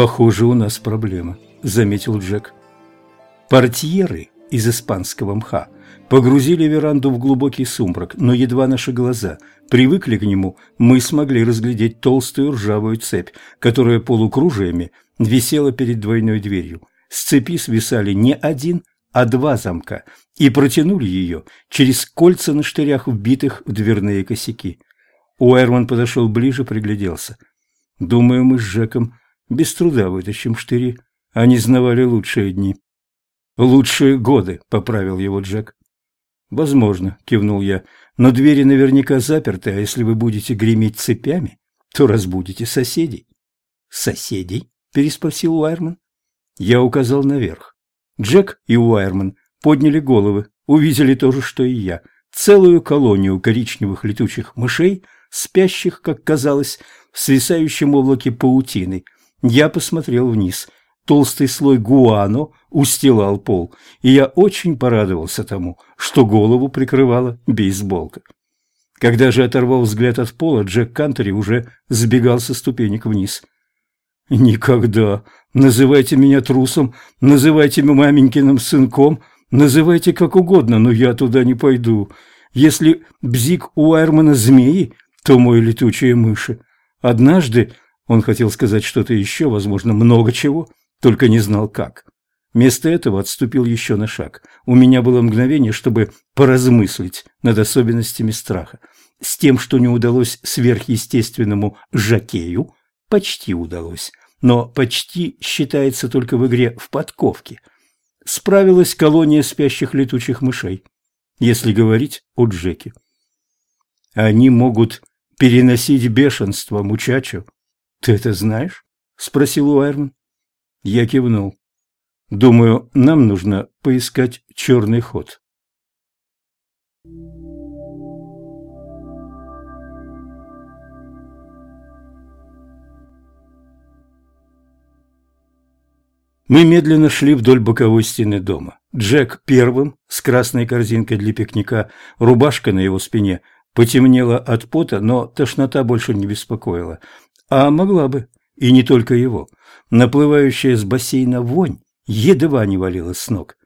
«Похоже, у нас проблема», – заметил Джек. Портьеры из испанского мха погрузили веранду в глубокий сумрак, но едва наши глаза привыкли к нему, мы смогли разглядеть толстую ржавую цепь, которая полукружиями висела перед двойной дверью. С цепи свисали не один, а два замка, и протянули ее через кольца на штырях, вбитых в дверные косяки. Уэрман подошел ближе, пригляделся. «Думаю, мы с Жеком без труда вытащим штыри. Они знавали лучшие дни». «Лучшие годы», — поправил его Джек. «Возможно», — кивнул я, — «но двери наверняка заперты, а если вы будете греметь цепями, то разбудите соседей». «Соседей?» — переспросил Уайерман. Я указал наверх. Джек и Уайерман подняли головы, увидели то же, что и я. Целую колонию коричневых летучих мышей, спящих, как казалось, в свисающем облаке паутины. Я посмотрел вниз. Толстый слой гуано устилал пол, и я очень порадовался тому, что голову прикрывала бейсболка. Когда же оторвал взгляд от пола, Джек Кантери уже сбегал со ступенек вниз. «Никогда! Называйте меня трусом, называйте маменькиным сынком, называйте как угодно, но я туда не пойду. Если бзик у Айрмана змеи, то мой летучие мыши. Однажды он хотел сказать что-то еще, возможно, много чего, только не знал как. Вместо этого отступил еще на шаг. У меня было мгновение, чтобы поразмыслить над особенностями страха. С тем, что не удалось сверхъестественному Жакею, почти удалось но почти считается только в игре в подковке. Справилась колония спящих летучих мышей, если говорить о Джеке. Они могут переносить бешенство, мучачо. Ты это знаешь? Спросил Уайрман. Я кивнул. Думаю, нам нужно поискать черный ход. Мы медленно шли вдоль боковой стены дома. Джек первым, с красной корзинкой для пикника, рубашка на его спине потемнела от пота, но тошнота больше не беспокоила. А могла бы, и не только его. Наплывающая с бассейна вонь едва не валила с ног.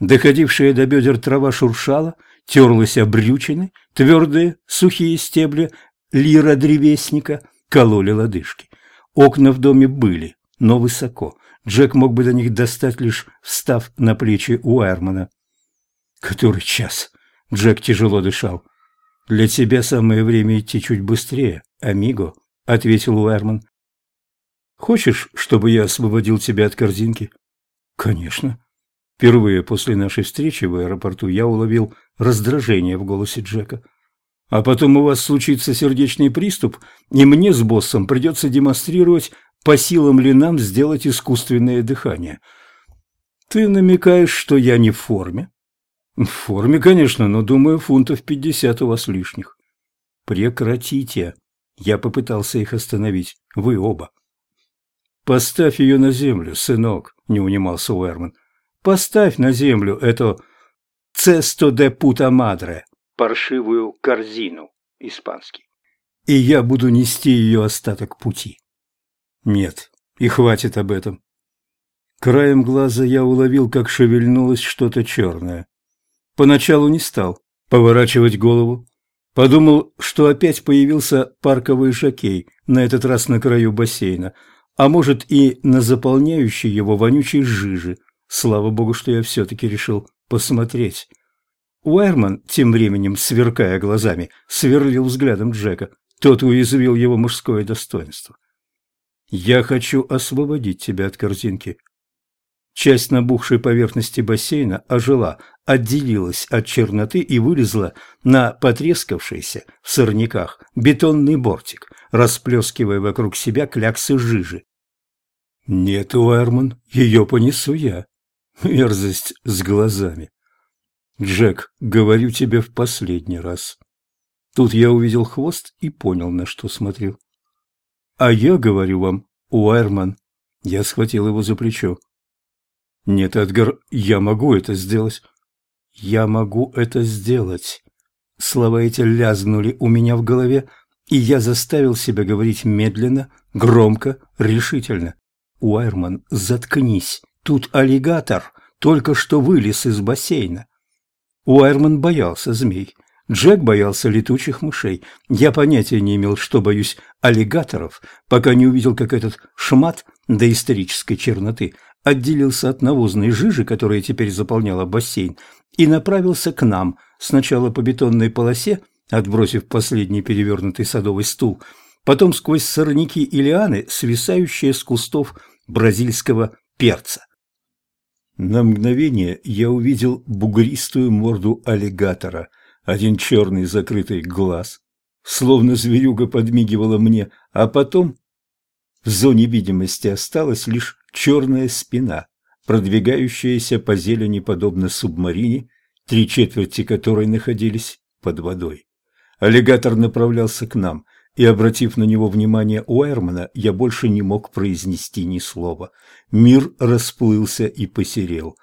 Доходившая до бедер трава шуршала, терлась обрючины, твердые, сухие стебли лира древесника кололи лодыжки. Окна в доме были, но высоко. Джек мог бы до них достать, лишь встав на плечи Уайермана. «Который час?» Джек тяжело дышал. «Для тебя самое время идти чуть быстрее, амиго», — ответил Уайерман. «Хочешь, чтобы я освободил тебя от корзинки?» «Конечно». Впервые после нашей встречи в аэропорту я уловил раздражение в голосе Джека. «А потом у вас случится сердечный приступ, и мне с боссом придется демонстрировать по силам ли нам сделать искусственное дыхание. Ты намекаешь, что я не в форме? В форме, конечно, но, думаю, фунтов пятьдесят у вас лишних. Прекратите. Я попытался их остановить. Вы оба. Поставь ее на землю, сынок, не унимался Уэрман. Поставь на землю эту цесто де пута мадре, паршивую корзину, испанский. И я буду нести ее остаток пути. Нет, и хватит об этом. Краем глаза я уловил, как шевельнулось что-то черное. Поначалу не стал поворачивать голову. Подумал, что опять появился парковый жокей, на этот раз на краю бассейна, а может и на заполняющей его вонючей жижи. Слава богу, что я все-таки решил посмотреть. Уайерман, тем временем, сверкая глазами, сверлил взглядом Джека. Тот уязвил его мужское достоинство. «Я хочу освободить тебя от корзинки». Часть набухшей поверхности бассейна ожила, отделилась от черноты и вылезла на потрескавшийся в сорняках бетонный бортик, расплескивая вокруг себя кляксы жижи. «Нет, Уэрман, ее понесу я. Мерзость с глазами. Джек, говорю тебе в последний раз». Тут я увидел хвост и понял, на что смотрел. А я говорю вам, Уайрман. Я схватил его за плечо. Нет, Эдгар, я могу это сделать. Я могу это сделать. Слова эти лязгнули у меня в голове, и я заставил себя говорить медленно, громко, решительно. Уайрман, заткнись. Тут аллигатор только что вылез из бассейна. Уайрман боялся змей. Джек боялся летучих мышей. Я понятия не имел, что боюсь аллигаторов, пока не увидел, как этот шмат доисторической черноты отделился от навозной жижи, которая теперь заполняла бассейн, и направился к нам, сначала по бетонной полосе, отбросив последний перевернутый садовый стул, потом сквозь сорняки и лианы, свисающие с кустов бразильского перца. На мгновение я увидел бугристую морду аллигатора, один черный закрытый глаз, словно зверюга подмигивала мне, а потом в зоне видимости осталась лишь черная спина, продвигающаяся по зелени подобно субмарине, три четверти которой находились под водой. Аллигатор направлялся к нам, и, обратив на него внимание Уэрмана, я больше не мог произнести ни слова. Мир расплылся и посерел.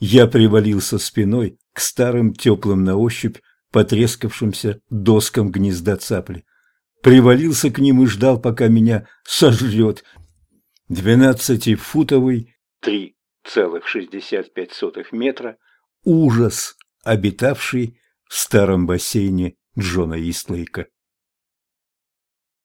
Я привалился спиной к старым теплым на ощупь потрескавшимся доскам гнезда цапли. Привалился к ним и ждал, пока меня сожрет. Двенадцатифутовый, три целых шестьдесят пять сотых метра, ужас, обитавший в старом бассейне Джона Истлейка.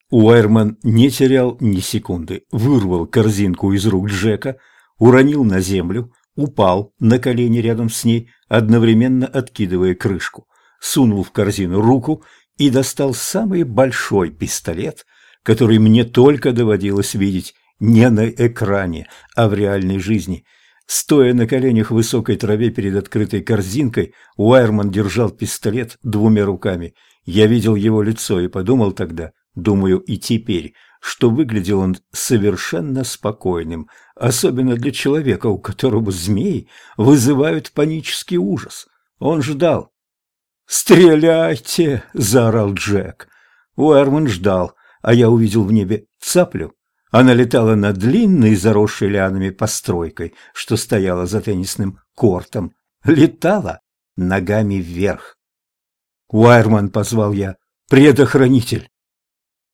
Уайрман не терял ни секунды, вырвал корзинку из рук Джека, уронил на землю, упал на колени рядом с ней, одновременно откидывая крышку, сунул в корзину руку и достал самый большой пистолет, который мне только доводилось видеть не на экране, а в реальной жизни. Стоя на коленях в высокой траве перед открытой корзинкой, Уайерман держал пистолет двумя руками. Я видел его лицо и подумал тогда, думаю и теперь, что выглядел он совершенно спокойным, особенно для человека, у которого змеи вызывают панический ужас. Он ждал. «Стреляйте!» – заорал Джек. Уэрман ждал, а я увидел в небе цаплю. Она летала над длинной, заросшей лианами постройкой, что стояла за теннисным кортом. Летала ногами вверх. «Уайрман!» – позвал я. «Предохранитель!»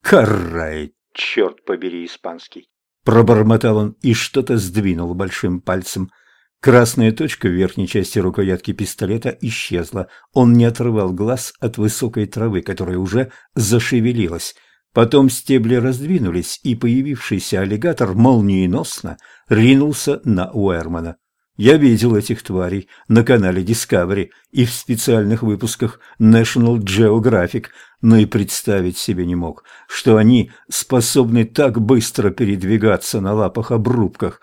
«Карай, черт побери, испанский!» Пробормотал он и что-то сдвинул большим пальцем. Красная точка в верхней части рукоятки пистолета исчезла. Он не отрывал глаз от высокой травы, которая уже зашевелилась. Потом стебли раздвинулись, и появившийся аллигатор молниеносно ринулся на Уэрмана. Я видел этих тварей на канале Discovery и в специальных выпусках National Geographic, но и представить себе не мог, что они способны так быстро передвигаться на лапах-обрубках.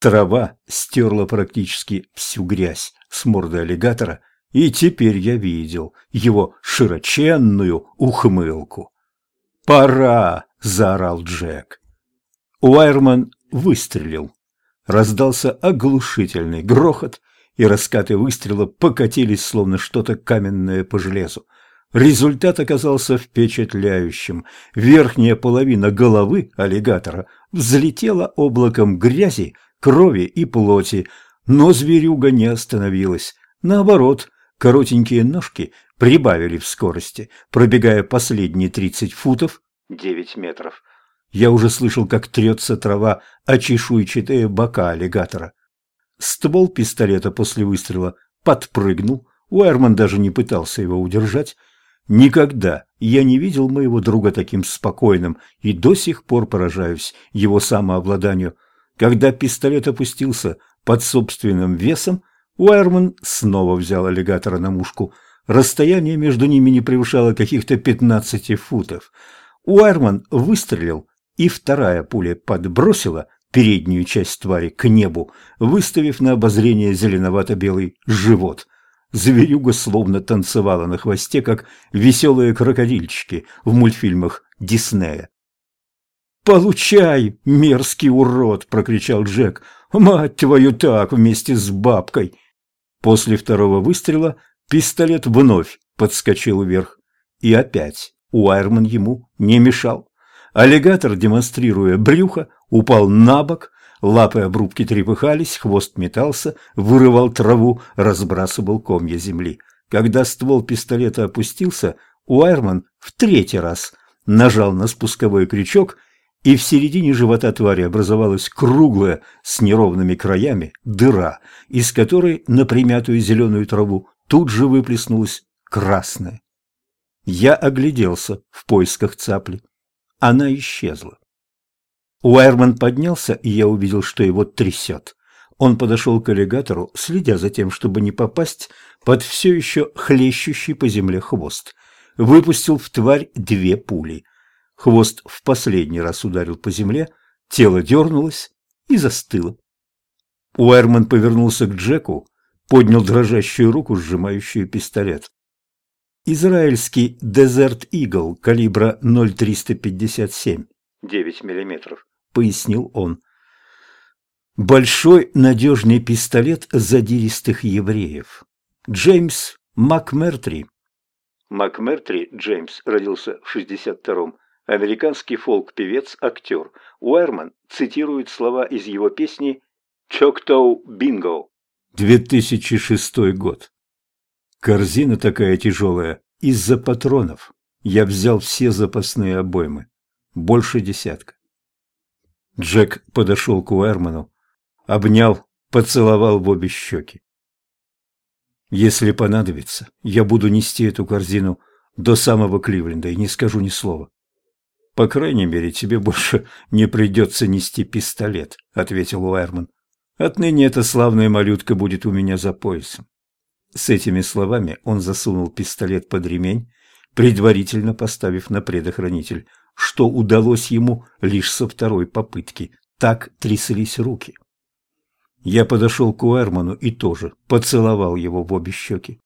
Трава стерла практически всю грязь с морды аллигатора, и теперь я видел его широченную ухмылку. «Пора!» – заорал Джек. Уайерман выстрелил. Раздался оглушительный грохот, и раскаты выстрела покатились, словно что-то каменное по железу. Результат оказался впечатляющим. Верхняя половина головы аллигатора взлетела облаком грязи, крови и плоти, но зверюга не остановилась. Наоборот, коротенькие ножки прибавили в скорости, пробегая последние тридцать футов, девять метров, я уже слышал, как трется трава о чешуйчатые бока аллигатора. Ствол пистолета после выстрела подпрыгнул, Уэрман даже не пытался его удержать. Никогда я не видел моего друга таким спокойным и до сих пор поражаюсь его самообладанию. Когда пистолет опустился под собственным весом, Уэрман снова взял аллигатора на мушку. Расстояние между ними не превышало каких-то пятнадцати футов. Уэрман выстрелил и вторая пуля подбросила переднюю часть твари к небу, выставив на обозрение зеленовато-белый живот. Зверюга словно танцевала на хвосте, как веселые крокодильчики в мультфильмах Диснея. «Получай, мерзкий урод!» – прокричал Джек. «Мать твою так, вместе с бабкой!» После второго выстрела пистолет вновь подскочил вверх. И опять Уайрман ему не мешал. Аллигатор, демонстрируя брюхо, упал на бок, лапы обрубки трепыхались, хвост метался, вырывал траву, разбрасывал комья земли. Когда ствол пистолета опустился, Уайрман в третий раз нажал на спусковой крючок, и в середине живота твари образовалась круглая с неровными краями дыра, из которой на примятую зеленую траву тут же выплеснулась красная. Я огляделся в поисках цапли. Она исчезла. Уайерман поднялся, и я увидел, что его трясет. Он подошел к аллигатору, следя за тем, чтобы не попасть под все еще хлещущий по земле хвост. Выпустил в тварь две пули. Хвост в последний раз ударил по земле, тело дернулось и застыло. Уайерман повернулся к Джеку, поднял дрожащую руку, сжимающую пистолет. Израильский Desert Eagle калибра 0,357, 9 мм, пояснил он. Большой надежный пистолет задиристых евреев. Джеймс МакМертри. МакМертри Джеймс родился в 62-м. Американский фолк-певец, актер. Уэрман цитирует слова из его песни «Чоктоу Бинго». 2006 год. Корзина такая тяжелая из-за патронов. Я взял все запасные обоймы. Больше десятка. Джек подошел к Уэрману, обнял, поцеловал в обе щеки. «Если понадобится, я буду нести эту корзину до самого Кливленда и не скажу ни слова». «По крайней мере, тебе больше не придется нести пистолет», — ответил Уэрман. «Отныне эта славная малютка будет у меня за поясом». С этими словами он засунул пистолет под ремень, предварительно поставив на предохранитель, что удалось ему лишь со второй попытки. Так тряслись руки. Я подошел к Уэрману и тоже поцеловал его в обе щеки.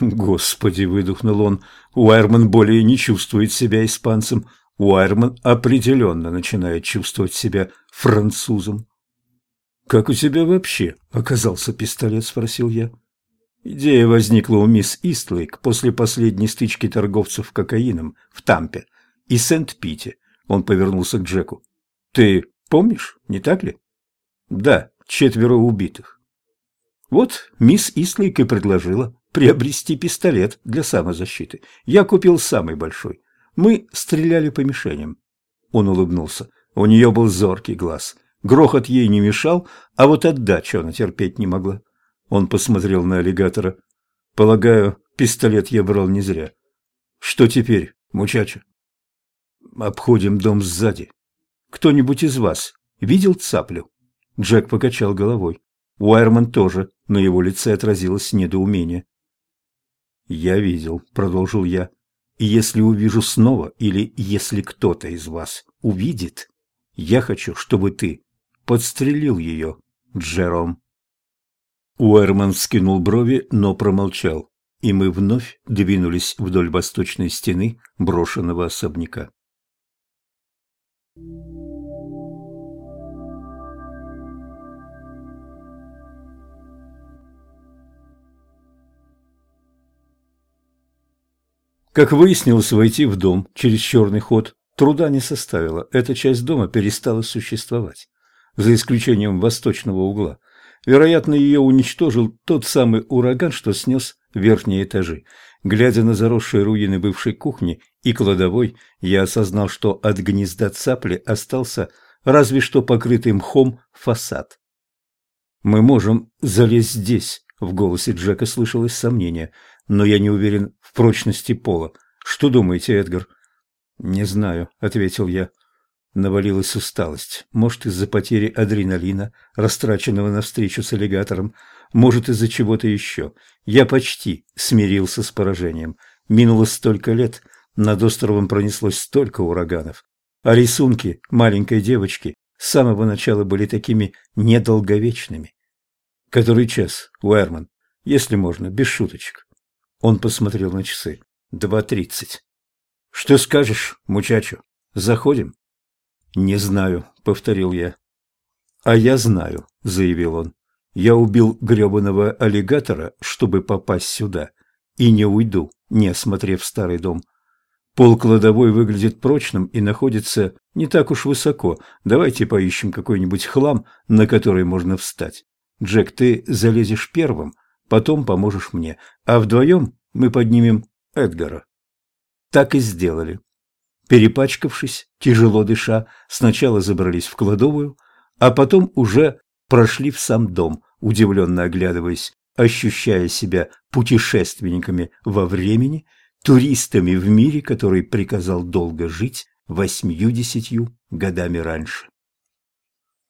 «Господи!» — выдохнул он. «Уэрман более не чувствует себя испанцем. Уэрман определенно начинает чувствовать себя французом». «Как у тебя вообще оказался пистолет?» — спросил я. Идея возникла у мисс Истлейк после последней стычки торговцев кокаином в Тампе и Сент-Пите. Он повернулся к Джеку. «Ты помнишь, не так ли?» «Да, четверо убитых». Вот мисс Истлейк и предложила приобрести пистолет для самозащиты. Я купил самый большой. Мы стреляли по мишеням. Он улыбнулся. У нее был зоркий глаз. Грохот ей не мешал, а вот отдачу она терпеть не могла. Он посмотрел на аллигатора. Полагаю, пистолет я брал не зря. Что теперь, мучача? Обходим дом сзади. Кто-нибудь из вас видел цаплю? Джек покачал головой. Уайерман тоже, на его лице отразилось недоумение. «Я видел», — продолжил я. «И если увижу снова, или если кто-то из вас увидит, я хочу, чтобы ты подстрелил ее, Джером». Уэрман вскинул брови, но промолчал, и мы вновь двинулись вдоль восточной стены брошенного особняка. Как выяснилось, войти в дом через черный ход труда не составило. Эта часть дома перестала существовать, за исключением восточного угла – Вероятно, ее уничтожил тот самый ураган, что снес верхние этажи. Глядя на заросшие руины бывшей кухни и кладовой, я осознал, что от гнезда цапли остался разве что покрытый мхом фасад. «Мы можем залезть здесь», — в голосе Джека слышалось сомнение, «но я не уверен в прочности пола. Что думаете, Эдгар?» «Не знаю», — ответил я. Навалилась усталость. Может, из-за потери адреналина, растраченного на встречу с аллигатором. Может, из-за чего-то еще. Я почти смирился с поражением. Минуло столько лет, над островом пронеслось столько ураганов. А рисунки маленькой девочки с самого начала были такими недолговечными. Который час, Уэрман? Если можно, без шуточек. Он посмотрел на часы. Два тридцать. Что скажешь, мучачо? Заходим? «Не знаю», — повторил я. «А я знаю», — заявил он. «Я убил гребаного аллигатора, чтобы попасть сюда, и не уйду, не осмотрев старый дом. Пол кладовой выглядит прочным и находится не так уж высоко. Давайте поищем какой-нибудь хлам, на который можно встать. Джек, ты залезешь первым, потом поможешь мне, а вдвоем мы поднимем Эдгара». Так и сделали. перепачкавшись, тяжело дыша, сначала забрались в кладовую, а потом уже прошли в сам дом, удивленно оглядываясь, ощущая себя путешественниками во времени, туристами в мире, который приказал долго жить восьмью-десятью годами раньше.